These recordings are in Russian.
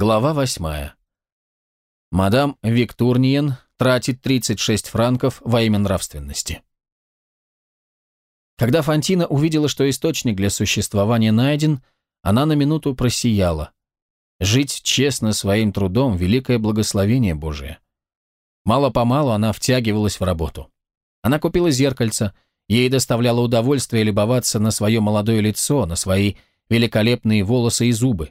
Глава восьмая. Мадам Виктурниен тратит 36 франков во имя нравственности. Когда Фантина увидела, что источник для существования найден, она на минуту просияла. Жить честно своим трудом – великое благословение Божие. Мало-помалу она втягивалась в работу. Она купила зеркальце, ей доставляло удовольствие любоваться на свое молодое лицо, на свои великолепные волосы и зубы.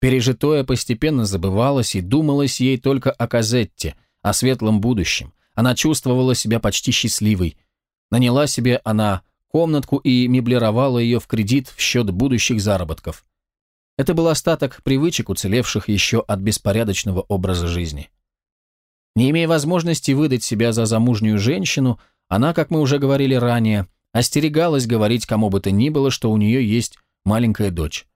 Пережитое постепенно забывалось, и думалось ей только о Казетте, о светлом будущем. Она чувствовала себя почти счастливой. Наняла себе она комнатку и меблировала ее в кредит в счет будущих заработков. Это был остаток привычек, уцелевших еще от беспорядочного образа жизни. Не имея возможности выдать себя за замужнюю женщину, она, как мы уже говорили ранее, остерегалась говорить кому бы то ни было, что у нее есть маленькая дочь.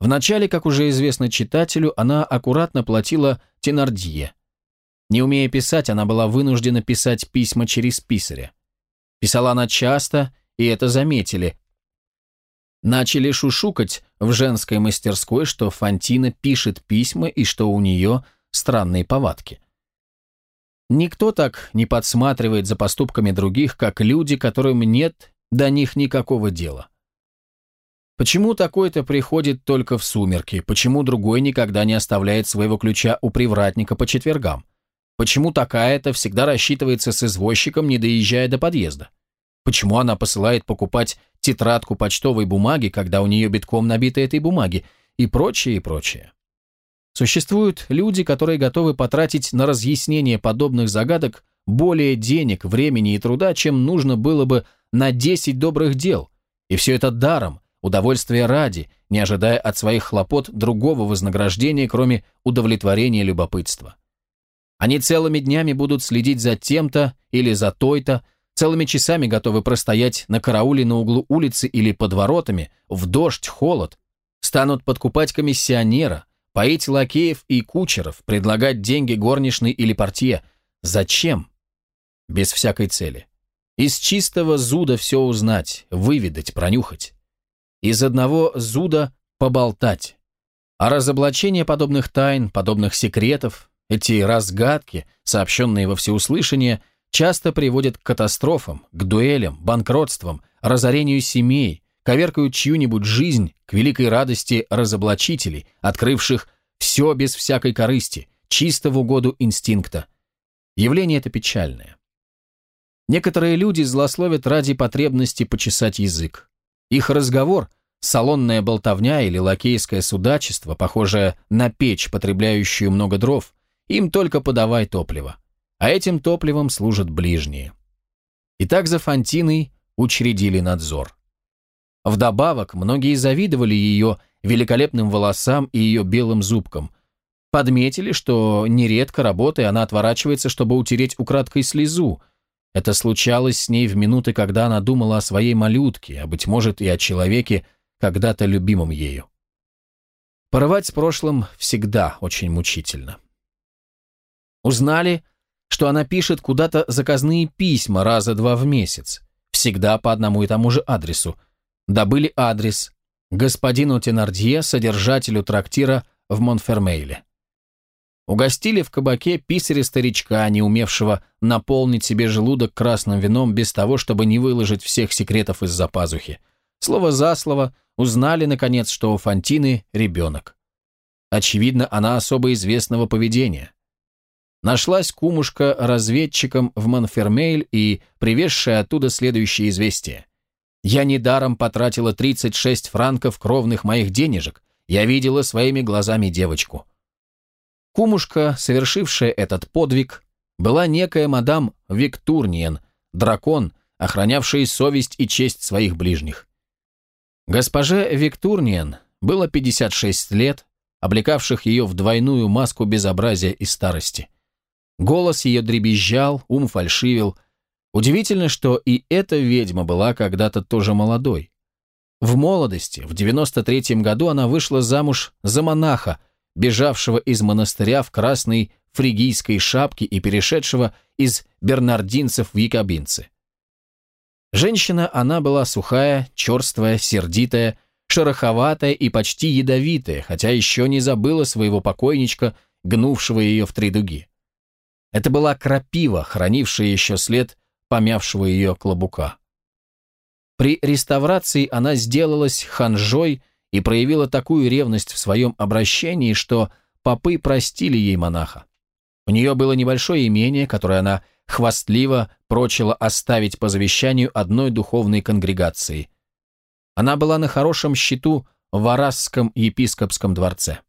Вначале, как уже известно читателю, она аккуратно платила Тенардье. Не умея писать, она была вынуждена писать письма через писаря. Писала она часто, и это заметили, Начали шушукать в женской мастерской, что Фантина пишет письма и что у нее странные повадки. Никто так не подсматривает за поступками других, как люди, которым нет до них никакого дела. Почему такой-то приходит только в сумерки? Почему другой никогда не оставляет своего ключа у привратника по четвергам? Почему такая-то всегда рассчитывается с извозчиком, не доезжая до подъезда? Почему она посылает покупать тетрадку почтовой бумаги, когда у нее битком набиты этой бумаги, и прочее, и прочее. Существуют люди, которые готовы потратить на разъяснение подобных загадок более денег, времени и труда, чем нужно было бы на 10 добрых дел, и все это даром, удовольствие ради, не ожидая от своих хлопот другого вознаграждения, кроме удовлетворения любопытства. Они целыми днями будут следить за тем-то или за той-то, Целыми часами готовы простоять на карауле на углу улицы или под воротами, в дождь, холод. Станут подкупать комиссионера, поить лакеев и кучеров, предлагать деньги горничной или портье. Зачем? Без всякой цели. Из чистого зуда все узнать, выведать, пронюхать. Из одного зуда поболтать. А разоблачение подобных тайн, подобных секретов, эти разгадки, сообщенные во всеуслышание – часто приводят к катастрофам, к дуэлям, банкротствам, разорению семей, коверкают чью-нибудь жизнь к великой радости разоблачителей, открывших все без всякой корысти, чисто в угоду инстинкта. Явление это печальное. Некоторые люди злословят ради потребности почесать язык. Их разговор – салонная болтовня или лакейское судачество, похожее на печь, потребляющую много дров, им только подавай топливо а этим топливом служат ближние. И так за Фантиной учредили надзор. Вдобавок, многие завидовали ее великолепным волосам и ее белым зубкам. Подметили, что нередко работая она отворачивается, чтобы утереть украдкой слезу. Это случалось с ней в минуты, когда она думала о своей малютке, а, быть может, и о человеке, когда-то любимом ею. Порывать с прошлым всегда очень мучительно. Узнали, что она пишет куда-то заказные письма раза два в месяц, всегда по одному и тому же адресу. Добыли адрес господину Тенардье, содержателю трактира в Монфермейле. Угостили в кабаке писаря-старичка, не умевшего наполнить себе желудок красным вином без того, чтобы не выложить всех секретов из-за пазухи. Слово за слово узнали, наконец, что у Фантины ребенок. Очевидно, она особо известного поведения нашлась кумушка разведчиком в Монфермейль и привезшая оттуда следующее известие. «Я недаром потратила 36 франков кровных моих денежек. Я видела своими глазами девочку». Кумушка, совершившая этот подвиг, была некая мадам Виктурниен, дракон, охранявший совесть и честь своих ближних. Госпоже Виктурниен было 56 лет, облекавших ее в двойную маску безобразия и старости. Голос ее дребезжал, ум фальшивил. Удивительно, что и эта ведьма была когда-то тоже молодой. В молодости, в 93-м году, она вышла замуж за монаха, бежавшего из монастыря в красной фригийской шапке и перешедшего из бернардинцев в якобинцы. Женщина она была сухая, черствая, сердитая, шероховатая и почти ядовитая, хотя еще не забыла своего покойничка, гнувшего ее в три дуги. Это была крапива, хранившая еще след помявшего ее клобука. При реставрации она сделалась ханжой и проявила такую ревность в своем обращении, что попы простили ей монаха. У нее было небольшое имение, которое она хвастливо прочила оставить по завещанию одной духовной конгрегации. Она была на хорошем счету в Арасском епископском дворце.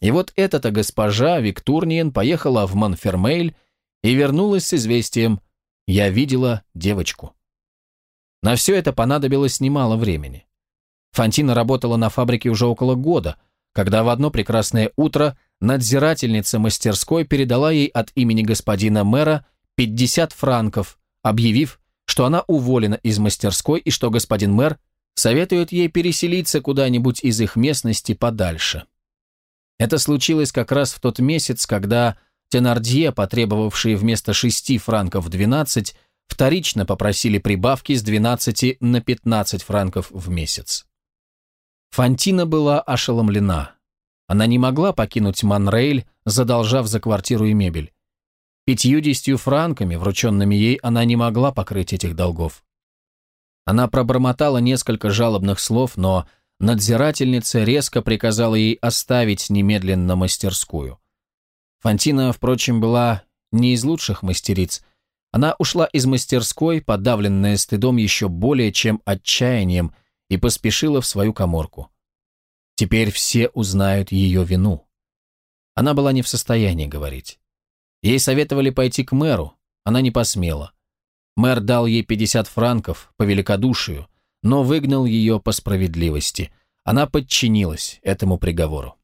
И вот эта-то госпожа Виктурниен поехала в Монфермейль и вернулась с известием «Я видела девочку». На все это понадобилось немало времени. Фантина работала на фабрике уже около года, когда в одно прекрасное утро надзирательница мастерской передала ей от имени господина мэра 50 франков, объявив, что она уволена из мастерской и что господин мэр советует ей переселиться куда-нибудь из их местности подальше. Это случилось как раз в тот месяц, когда Тенардье, потребовавшие вместо 6 франков 12, вторично попросили прибавки с 12 на 15 франков в месяц. Фантина была ошеломлена. Она не могла покинуть Манрейль, задолжав за квартиру и мебель. Пятьюдесятью франками, врученными ей, она не могла покрыть этих долгов. Она пробормотала несколько жалобных слов, но надзирательница резко приказала ей оставить немедленно мастерскую. Фантина, впрочем, была не из лучших мастериц. Она ушла из мастерской, подавленная стыдом еще более чем отчаянием, и поспешила в свою коморку. Теперь все узнают ее вину. Она была не в состоянии говорить. Ей советовали пойти к мэру, она не посмела. Мэр дал ей 50 франков по великодушию, но выгнал ее по справедливости. Она подчинилась этому приговору.